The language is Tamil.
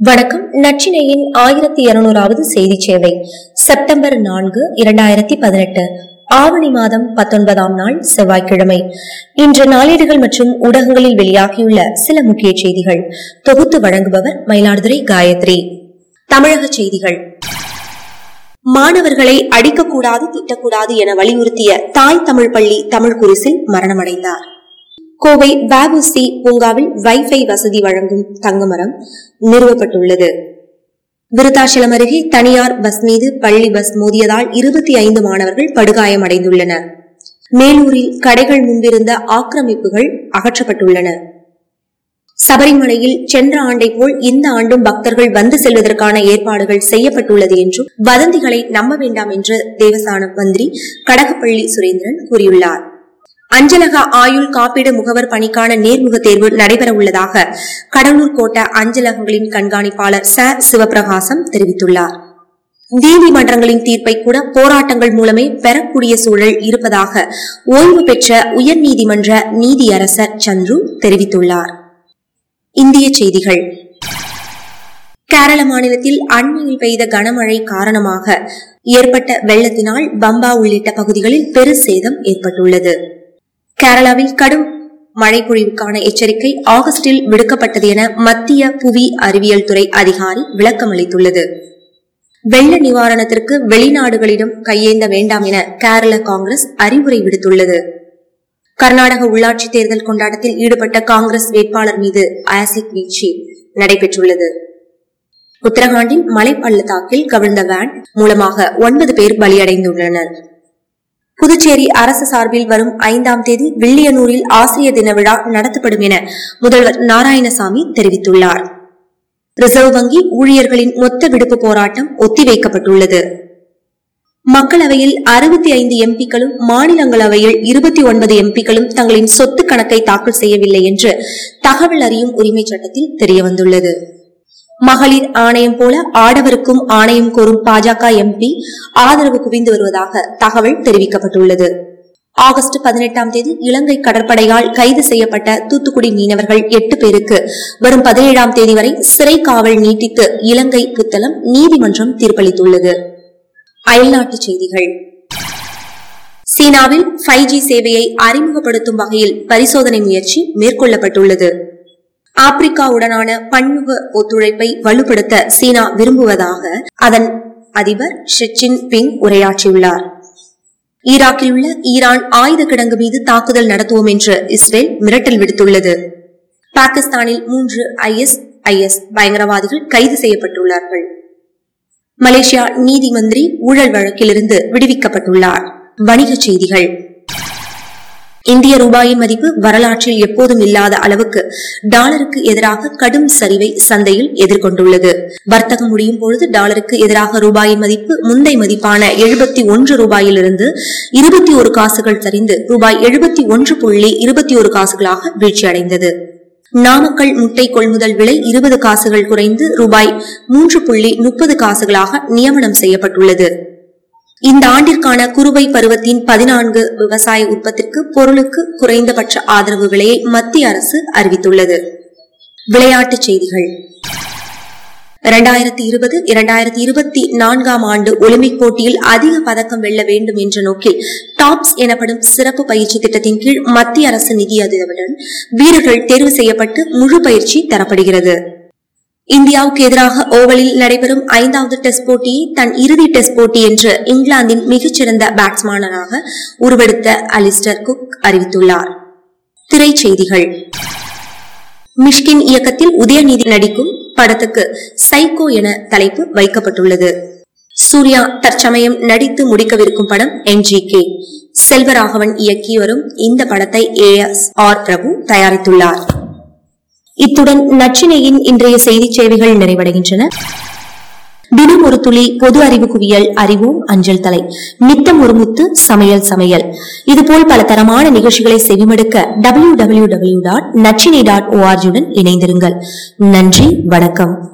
வணக்கம். நச்சினையின் ஆயிரத்தி இருநூறாவது செய்தி சேவை செப்டம்பர் நான்கு இரண்டாயிரத்தி பதினெட்டு. ஆவணி மாதம் பத்தொன்பதாம் நாள் செவ்வாய்க்கிழமை. இன்று நாளேடுகள் மற்றும் ஊடகங்களில் வெளியாகியுள்ள சில முக்கிய செய்திகள். தொகுத்து வழங்குபவர் மயிலாடுதுறை காயத்ரி. தமிழக செய்திகள். மாணவர்களை அடிக்கக்கூடாது திட்டக்கூடாது என வலியுறுத்திய தாய் தமிழ் பள்ளி தமிழ் குரிசில் மரணமடைந்தார். கோவை வஉசி பூங்காவில் வைஃபை வசதி வழங்கும் தங்கமரம் நிறுவப்பட்டுள்ளது. விருத்தாச்சலம் அருகே தனியார் பஸ் மீது பள்ளி பஸ் மோதியதால் இருபத்தி ஐந்து மாணவர்கள் படுகாயமடைந்துள்ளனர். மேலூரில் கடைகள் முன்பிருந்த ஆக்கிரமிப்புகள் அகற்றப்பட்டுள்ளன. சபரிமலையில் சென்ற ஆண்டை போல் இந்த ஆண்டும் பக்தர்கள் வந்து செல்வதற்கான ஏற்பாடுகள் செய்யப்பட்டுள்ளது என்றும் வதந்திகளை நம்ப வேண்டாம் என்று தேவஸ்தான மந்திரி கடகப்பள்ளி சுரேந்திரன் கூறியுள்ளார். அஞ்சலக ஆயுள் காப்பீடு முகவர் பணிக்கான நேர்முக தேர்வு நடைபெற உள்ளதாக கடலூர் கோட்ட அஞ்சலகங்களின் கண்காணிப்பாளர் ச. சிவபிரகாசம் தெரிவித்துள்ளார். நீதிமன்றங்களின் தீர்ப்பை கூட போராட்டங்கள் மூலமே பெறக்கூடிய சூழல் இருப்பதாக ஓய்வு பெற்ற உயர்நீதிமன்ற நீதியரசர் சந்துரு தெரிவித்துள்ளார். இந்திய செய்திகள். கேரள மாநிலத்தில் அண்மையில் பெய்த கனமழை காரணமாக ஏற்பட்ட வெள்ளத்தினால் பம்பா உள்ளிட்ட பகுதிகளில் பெரு சேதம் ஏற்பட்டுள்ளது. கேரளாவில் கடும் மழை பொழிவுக்கான எச்சரிக்கை ஆகஸ்டில் விடுக்கப்பட்டது என மத்திய புவி அறிவியல் துறை அதிகாரி விளக்கமளித்துள்ளது வெள்ள நிவாரணத்திற்கு வெளிநாடுகளிடம் கையேந்த வேண்டாம் என கேரள காங்கிரஸ் அறிவுரை விடுத்துள்ளது. கர்நாடக உள்ளாட்சி தேர்தல் கொண்டாட்டத்தில் ஈடுபட்ட காங்கிரஸ் வேட்பாளர் மீது ஆசிட் வீழ்ச்சி நடைபெற்றுள்ளது. உத்தரகாண்டின் மலை பள்ளத்தாக்கில் கவிழ்ந்த வேன் மூலமாக ஒன்பது பேர் பலியடைந்துள்ளனர். புதுச்சேரி அரசு சார்பில் வரும் ஐந்தாம் தேதி வில்லியனூரில் ஆசிரியர் தின விழா நடத்தப்படும் என முதல்வர் நாராயணசாமி தெரிவித்துள்ளார். ரிசர்வ் வங்கி ஊழியர்களின் மொத்த விடுப்பு போராட்டம் ஒத்திவைக்கப்பட்டுள்ளது. மக்களவையில் அறுபத்தி ஐந்து எம்பிக்களும் மாநிலங்களவையில் இருபத்தி ஒன்பது எம்பிக்களும் தங்களின் சொத்து கணக்கை தாக்கல் செய்யவில்லை என்று தகவல் அறியும் உரிமை சட்டத்தில் தெரியவந்துள்ளது. மகளிர் ஆணையம் போல ஆடவருக்கும் ஆணையம் கோரும் பாஜக எம்பி ஆதரவு குவிந்து வருவதாக தகவல் தெரிவிக்கப்பட்டுள்ளது. ஆகஸ்ட் பதினெட்டாம் தேதி இலங்கை கடற்படையால் கைது செய்யப்பட்ட தூத்துக்குடி மீனவர்கள் எட்டு பேருக்கு வரும் பதினேழாம் தேதி வரை சிறை காவல் நீட்டித்து இலங்கை புத்தளம் நீதிமன்றம் தீர்ப்பளித்துள்ளது. அயல்நாட்டுச் செய்திகள். சீனாவில் ஃபைவ் ஜி சேவையை அறிமுகப்படுத்தும் வகையில் பரிசோதனை முயற்சி மேற்கொள்ளப்பட்டுள்ளது. ஆப்பிரிக்காவுடனான பன்முக ஒத்துழைப்பை வலுப்படுத்த சீனா விரும்புவதாக அதன் அதிபர் ஷெச்சின் பிங் உரையாற்றியுள்ளார். ஈராக்கில் உள்ள ஈரான் ஆயுத கிடங்கு மீது தாக்குதல் நடத்துவோம் என்று இஸ்ரேல் மிரட்டல் விடுத்துள்ளது. பாகிஸ்தானில் மூன்று ஐஎஸ் ஐஎஸ் பயங்கரவாதிகள் கைது செய்யப்பட்டுள்ளார்கள். மலேசியா நீதிமந்திரி ஊழல் வழக்கிலிருந்து விடுவிக்கப்பட்டுள்ளார். வணிகச் செய்திகள். இந்திய ரூபாயின் மதிப்பு வரலாற்றில் எப்போதும் இல்லாத அளவுக்கு டாலருக்கு எதிராக கடும் சரிவை சந்தையில் எதிர்கொண்டுள்ளது. வர்த்தகம் முடியும் பொழுது டாலருக்கு எதிராக ரூபாயின் மதிப்பு முந்தை மதிப்பான எழுபத்தி ஒன்று ரூபாயிலிருந்து இருபத்தி ஒரு காசுகள் சரிந்து ரூபாய் எழுபத்தி ஒன்று புள்ளி இருபத்தி ஒரு காசுகளாக வீழ்ச்சியடைந்தது. நாமக்கல் முட்டை கொள்முதல் விலை இருபது காசுகள் குறைந்து ரூபாய் மூன்று புள்ளி முப்பது காசுகளாக நியமனம் செய்யப்பட்டுள்ளது. இந்த ஆண்டிற்கான குறுவை பருவத்தின் பதினான்கு விவசாய உற்பத்திற்கு பொருளுக்கு குறைந்தபட்ச ஆதரவு விலையை மத்திய அரசு அறிவித்துள்ளது. விளையாட்டுச் செய்திகள். இரண்டாயிரத்தி இருபது இரண்டாயிரத்தி இருபத்தி நான்காம் ஆண்டு ஒலிம்பிக் போட்டியில் அதிக பதக்கம் வெல்ல வேண்டும் என்ற நோக்கில் டாப்ஸ் எனப்படும் சிறப்பு பயிற்சி திட்டத்தின் கீழ் மத்திய அரசு நிதியுதவியுடன் வீரர்கள் தேர்வு செய்யப்பட்டு முழு பயிற்சி தரப்படுகிறது. இந்தியாவுக்கு எதிராக ஓவலில் நடைபெறும் ஐந்தாவது டெஸ்ட் போட்டியை தன் இறுதி டெஸ்ட் போட்டி என்று இங்கிலாந்தின் மிகச்சிறந்த பேட்ஸ்மேனராக உருவெடுத்த அலிஸ்டர் குக் அறிவித்துள்ளார். திரைச்செய்திகள். மிஷ்கின் இயக்கத்தில் உதயநிதி நடிக்கும் படத்துக்கு சைகோ என தலைப்பு வைக்கப்பட்டுள்ளது. சூர்யா தற்சமயம் நடித்து முடிக்கவிருக்கும் படம் என்ஜிகே செல்வராகவன் இயக்கி வரும் இந்த படத்தை ஏ எஸ் ஆர் பிரபு தயாரித்துள்ளார். இத்துடன் நச்சினையின் இன்றைய செய்தி சேவைகள் நிறைவடைகின்றன. தினம் ஒரு துளி பொது அறிவு குவியல் அறிவோம் அஞ்சல் தலை. நித்தம் ஒரு முத்து சமையல் சமையல். இதுபோல் பல தரமான நிகழ்ச்சிகளை செவிமடுக்க W W W dot நச்சினை dot ஓஆர்ஜியுடன் இணைந்திருங்கள். நன்றி வணக்கம்.